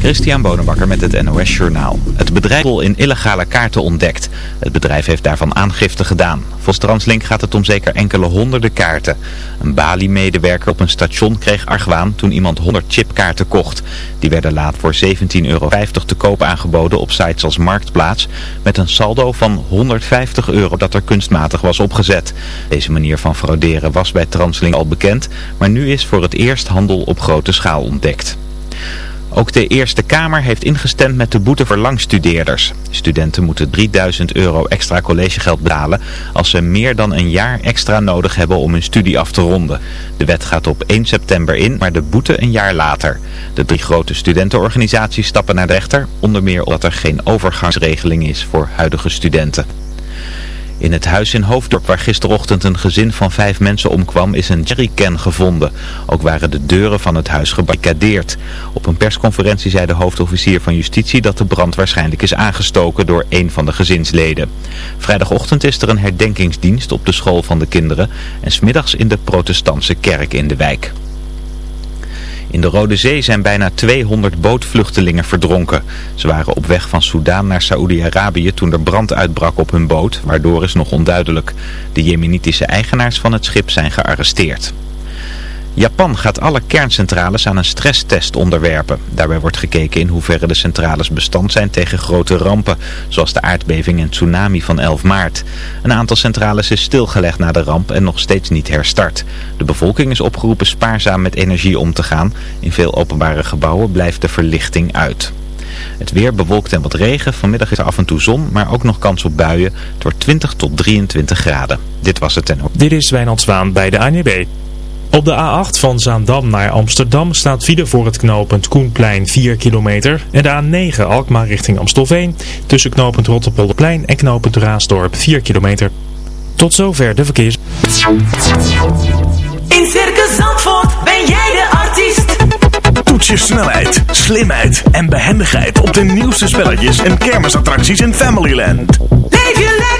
Christian Bonenbakker met het NOS Journaal. Het bedrijf in illegale kaarten ontdekt. Het bedrijf heeft daarvan aangifte gedaan. Volgens Translink gaat het om zeker enkele honderden kaarten. Een Bali-medewerker op een station kreeg argwaan toen iemand 100 chipkaarten kocht. Die werden laat voor 17,50 euro te koop aangeboden op sites als Marktplaats... met een saldo van 150 euro dat er kunstmatig was opgezet. Deze manier van frauderen was bij Translink al bekend... maar nu is voor het eerst handel op grote schaal ontdekt. Ook de Eerste Kamer heeft ingestemd met de boete voor langstudeerders. Studenten moeten 3000 euro extra collegegeld betalen als ze meer dan een jaar extra nodig hebben om hun studie af te ronden. De wet gaat op 1 september in, maar de boete een jaar later. De drie grote studentenorganisaties stappen naar de rechter, onder meer omdat er geen overgangsregeling is voor huidige studenten. In het huis in Hoofddorp waar gisterochtend een gezin van vijf mensen omkwam is een jerrycan gevonden. Ook waren de deuren van het huis gebarricadeerd. Op een persconferentie zei de hoofdofficier van justitie dat de brand waarschijnlijk is aangestoken door een van de gezinsleden. Vrijdagochtend is er een herdenkingsdienst op de school van de kinderen en smiddags in de protestantse kerk in de wijk. In de Rode Zee zijn bijna 200 bootvluchtelingen verdronken. Ze waren op weg van Soudaan naar Saoedi-Arabië toen er brand uitbrak op hun boot, waardoor is nog onduidelijk. De jemenitische eigenaars van het schip zijn gearresteerd. Japan gaat alle kerncentrales aan een stresstest onderwerpen. Daarbij wordt gekeken in hoeverre de centrales bestand zijn tegen grote rampen, zoals de aardbeving en tsunami van 11 maart. Een aantal centrales is stilgelegd na de ramp en nog steeds niet herstart. De bevolking is opgeroepen spaarzaam met energie om te gaan. In veel openbare gebouwen blijft de verlichting uit. Het weer bewolkt en wat regen. Vanmiddag is er af en toe zon, maar ook nog kans op buien. Het wordt 20 tot 23 graden. Dit was het en ook. Dit is Wijnand Zwaan bij de ANWB. Op de A8 van Zaandam naar Amsterdam staat file voor het knooppunt Koenplein 4 kilometer. En de A9 Alkmaar richting Amstelveen tussen knooppunt Rotterpolderplein en knooppunt Raasdorp 4 kilometer. Tot zover de verkeers. In Circus Zandvoort ben jij de artiest. Toets je snelheid, slimheid en behendigheid op de nieuwste spelletjes en kermisattracties in Familyland. Leef je lekker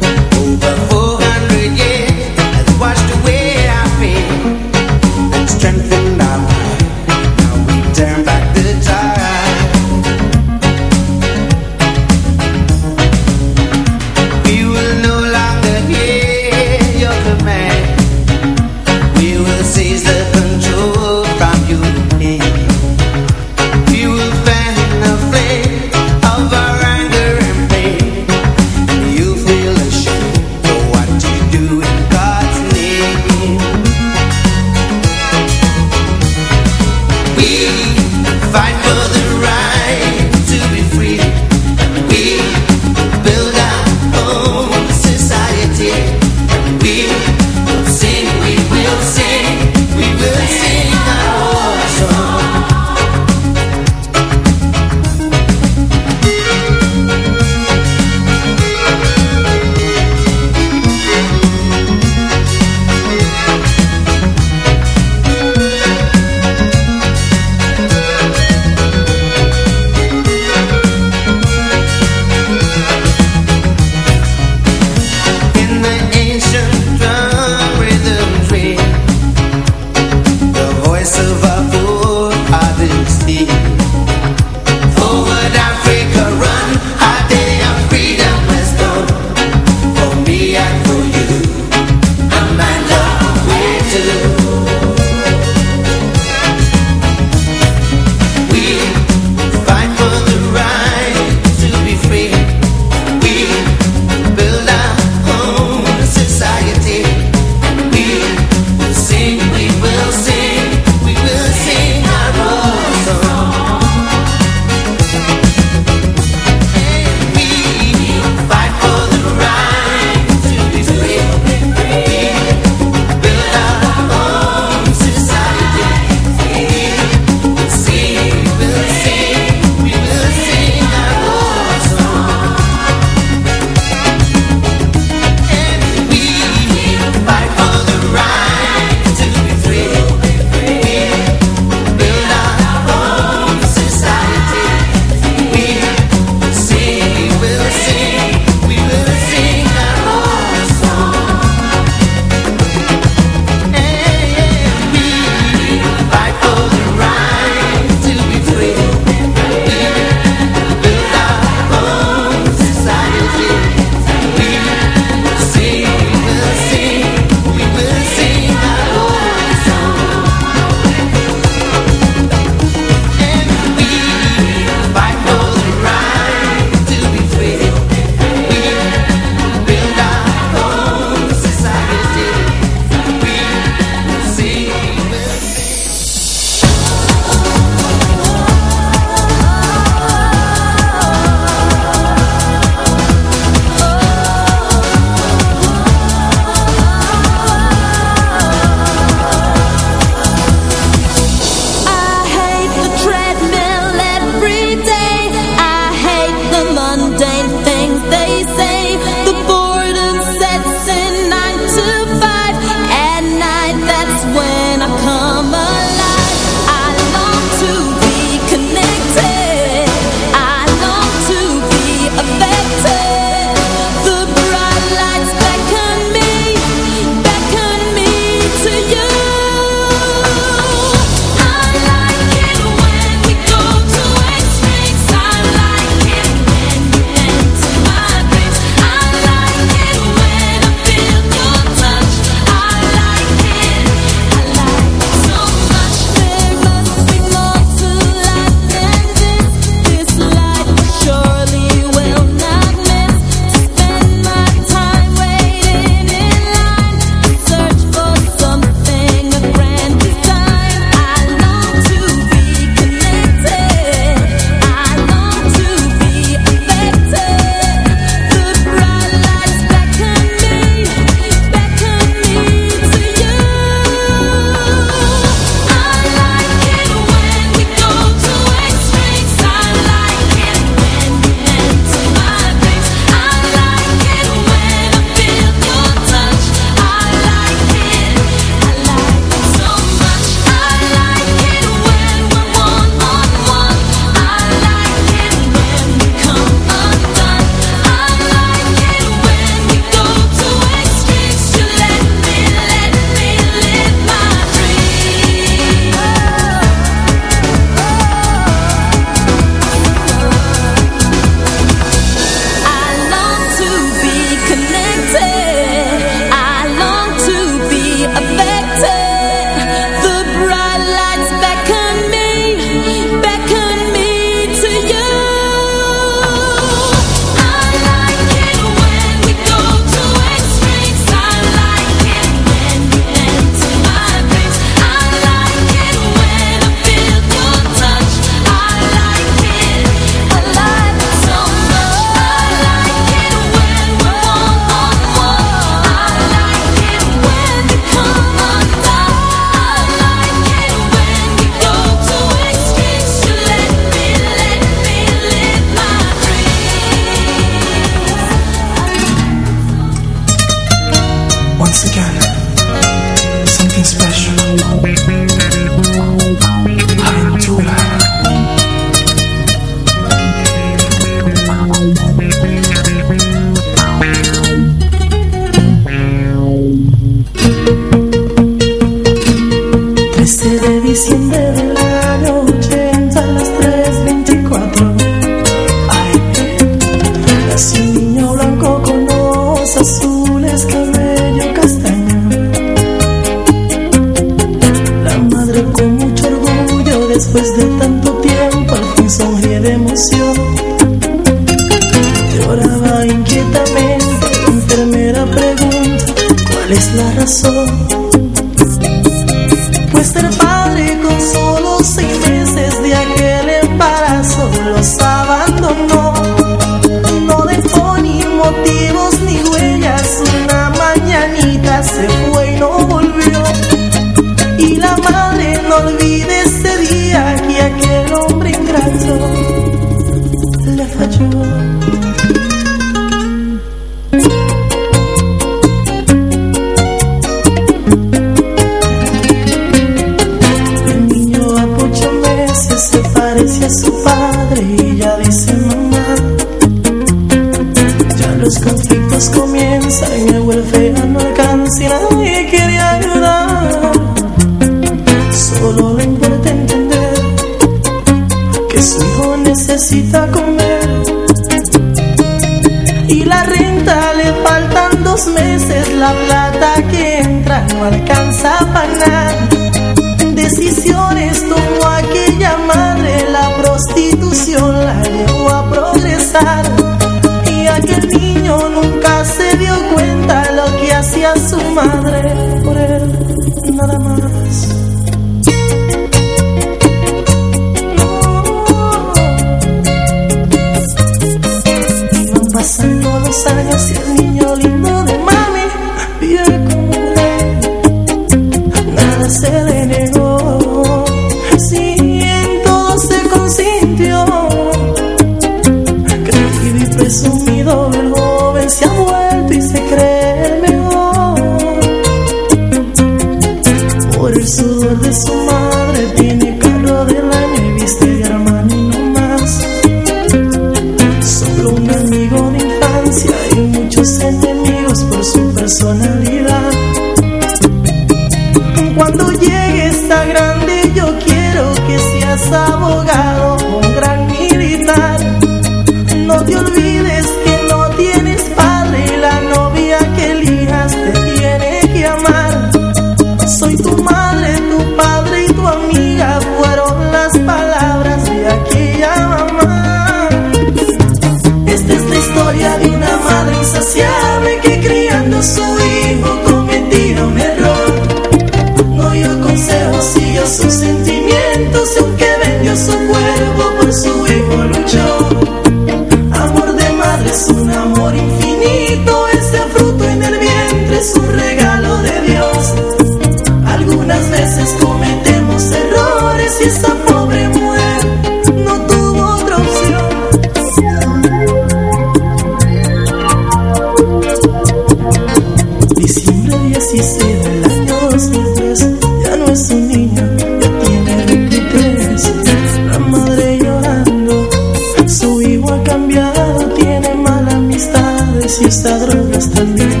exista drogas también,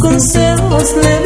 consejos leves.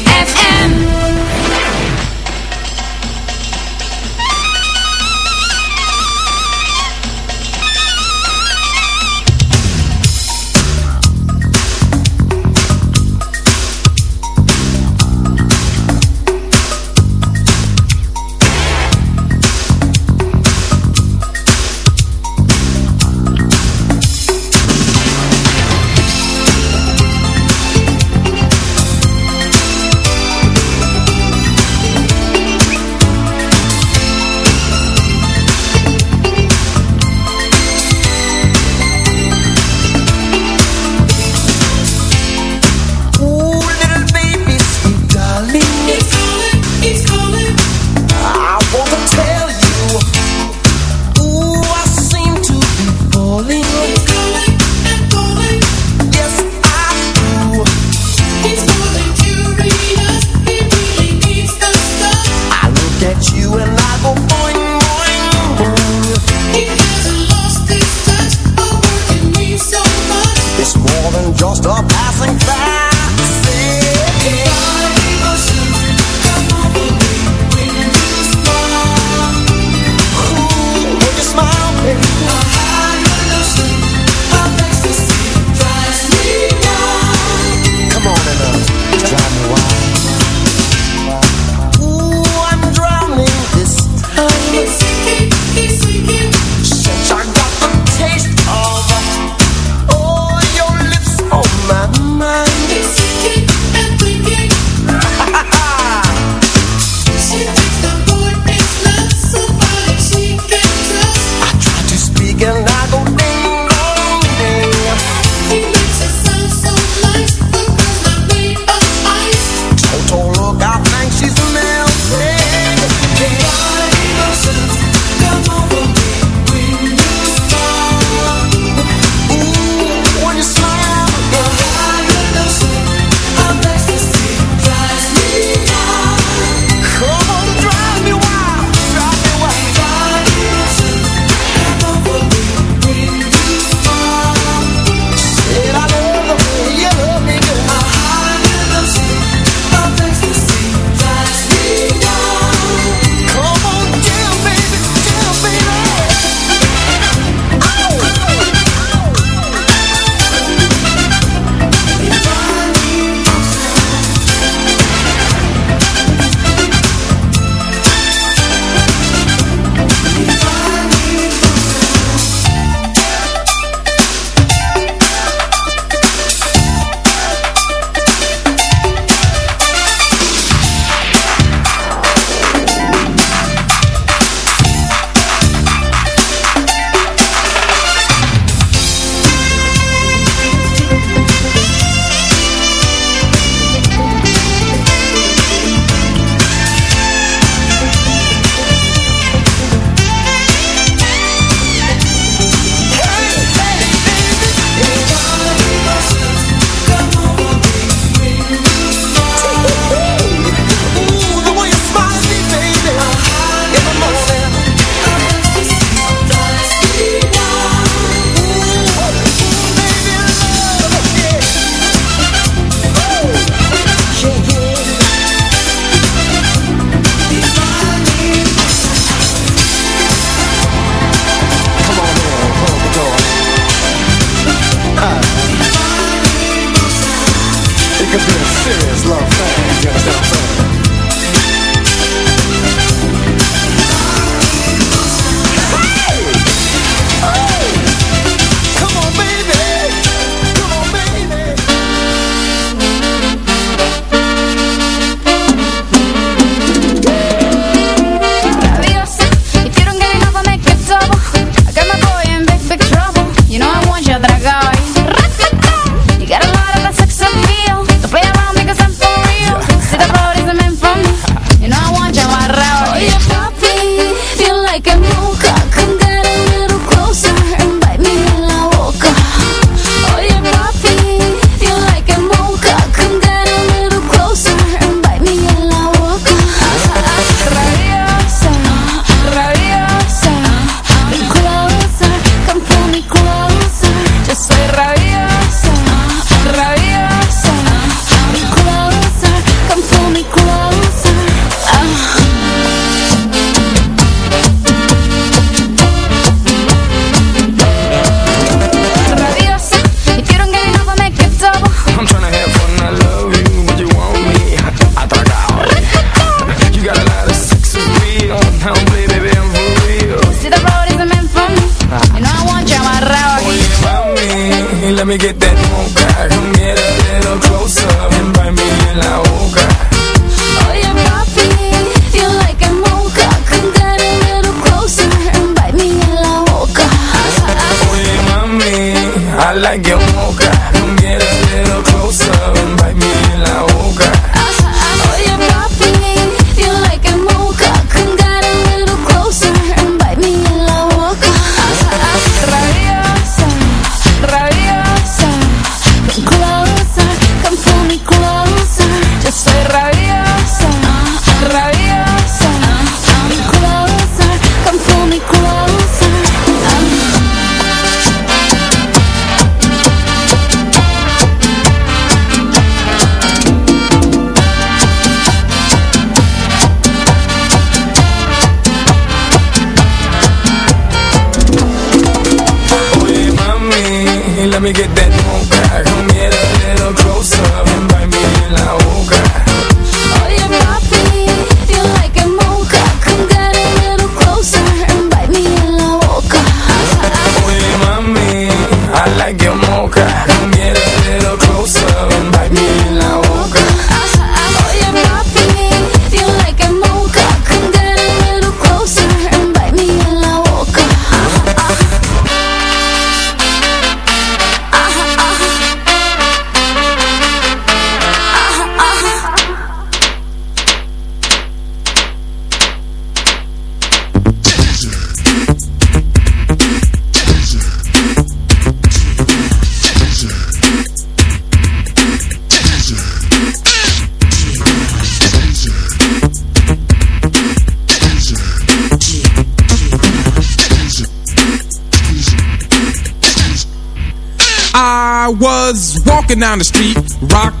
walking down the street, rock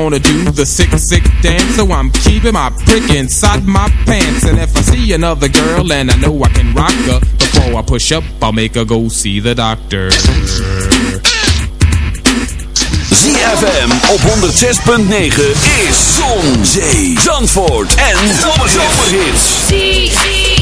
wanna do the sick, sick dance, so I'm keeping my prick inside my pants. And if I see another girl and I know I can rock her, before I push up, I'll make her go see the doctor. ZFM op 106.9 is Zon, Zee, Zandvoort en Zomerhits. ZFM.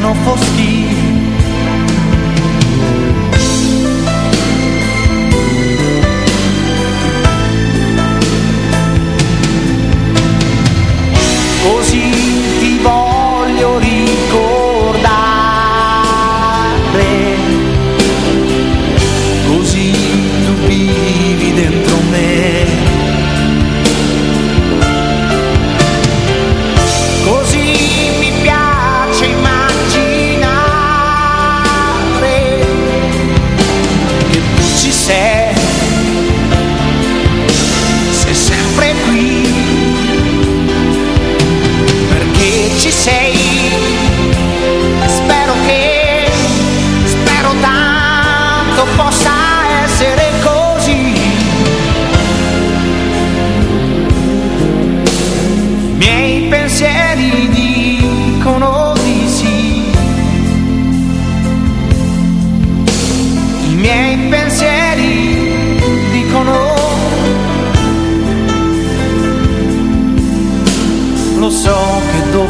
non know.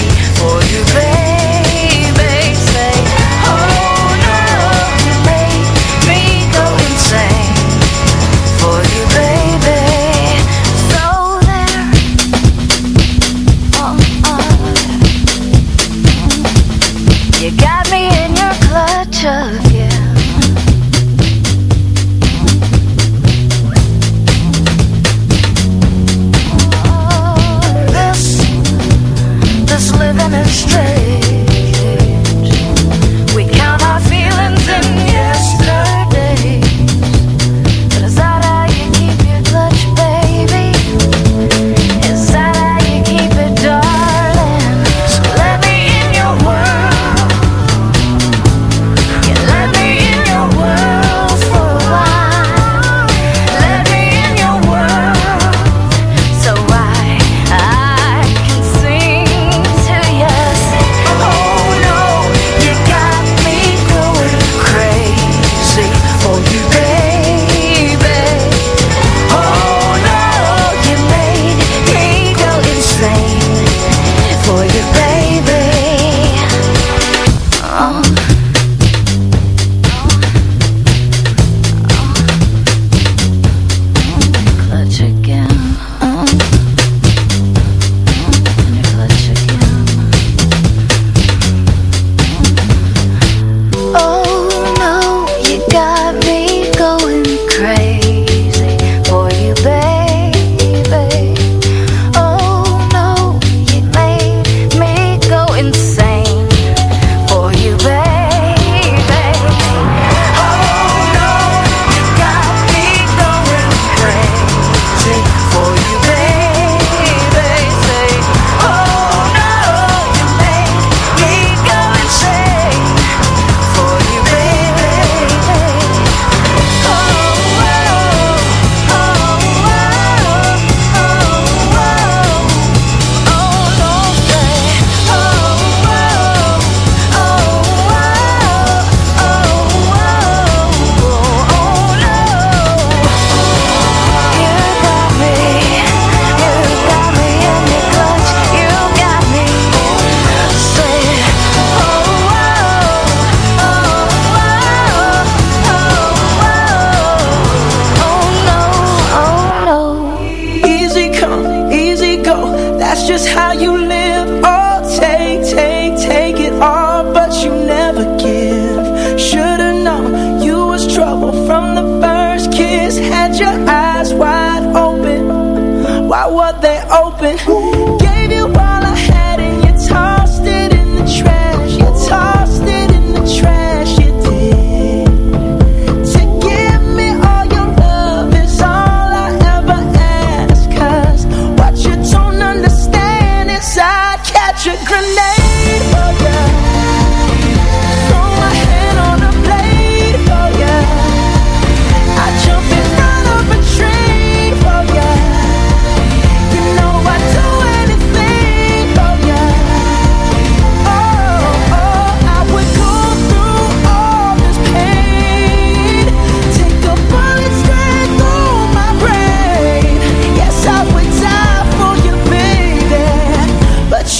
for you.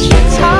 touch your